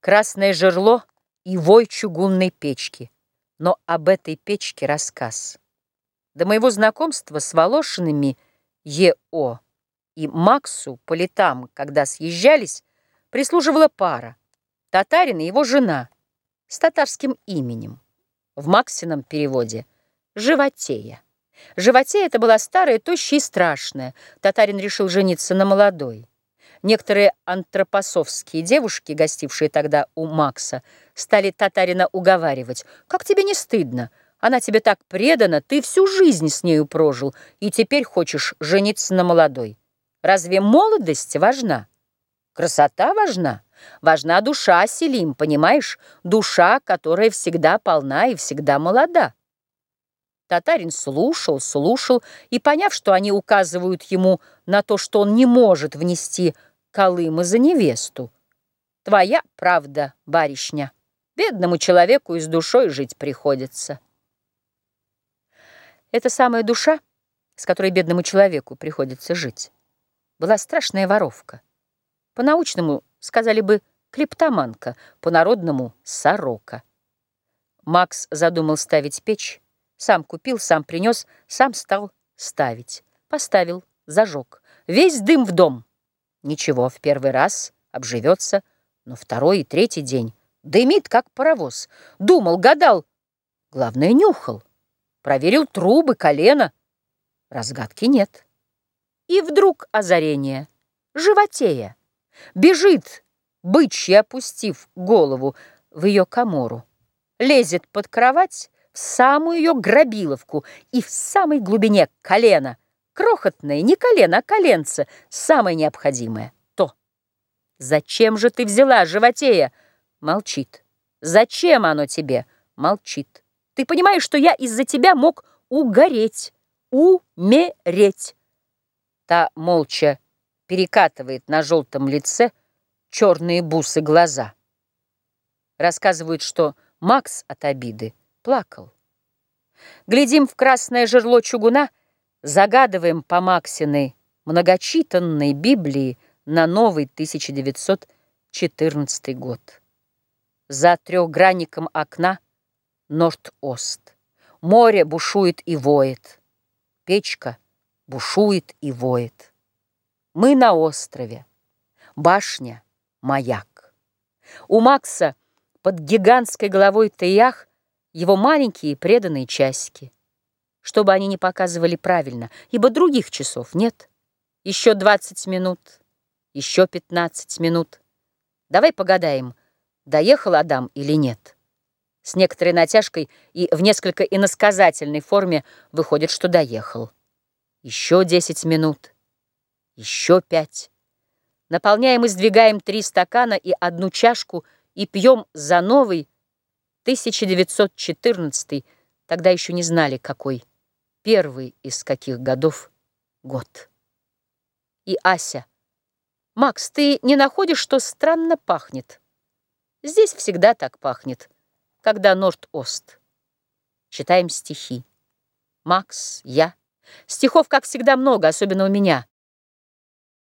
красное жерло и вой чугунной печки. Но об этой печке рассказ. До моего знакомства с Волошиными Е.О. и Максу по летам, когда съезжались, прислуживала пара. Татарин и его жена с татарским именем. В Максином переводе «Животея». Животея это была старая, тощая и страшная. Татарин решил жениться на молодой. Некоторые антропосовские девушки, гостившие тогда у Макса, стали татарина уговаривать. «Как тебе не стыдно? Она тебе так предана, ты всю жизнь с нею прожил, и теперь хочешь жениться на молодой. Разве молодость важна? Красота важна? Важна душа, Селим, понимаешь? Душа, которая всегда полна и всегда молода». Татарин слушал, слушал, и, поняв, что они указывают ему на то, что он не может внести Колыма за невесту. Твоя правда, барышня. Бедному человеку и с душой жить приходится. Эта самая душа, с которой бедному человеку приходится жить, была страшная воровка. По-научному сказали бы клептоманка, по-народному сорока. Макс задумал ставить печь, сам купил, сам принес, сам стал ставить. Поставил, зажег. Весь дым в дом. Ничего, в первый раз обживется, но второй и третий день дымит, как паровоз. Думал, гадал, главное, нюхал. Проверил трубы, колено. Разгадки нет. И вдруг озарение. Животея. Бежит, бычья опустив голову в ее комору. Лезет под кровать самую ее грабиловку и в самой глубине колена — крохотное, не колено, а коленце, самое необходимое, то. Зачем же ты взяла животея? Молчит. Зачем оно тебе? Молчит. Ты понимаешь, что я из-за тебя мог угореть, умереть. Та молча перекатывает на желтом лице черные бусы глаза. Рассказывают, что Макс от обиды плакал. Глядим в красное жерло чугуна — Загадываем по Максиной многочитанной Библии на новый 1914 год. За трехгранником окна Норд-Ост. Море бушует и воет. Печка бушует и воет. Мы на острове. Башня — маяк. У Макса под гигантской головой Таях его маленькие преданные часики — чтобы они не показывали правильно, ибо других часов нет. Еще 20 минут, еще 15 минут. Давай погадаем, доехал Адам или нет. С некоторой натяжкой и в несколько иносказательной форме выходит, что доехал. Еще 10 минут, еще 5. Наполняем и сдвигаем три стакана и одну чашку и пьем за новый 1914 тогда еще не знали, какой первый из каких годов год. И Ася. Макс, ты не находишь, что странно пахнет? Здесь всегда так пахнет, когда Норд-Ост. Читаем стихи. Макс, я. Стихов, как всегда, много, особенно у меня.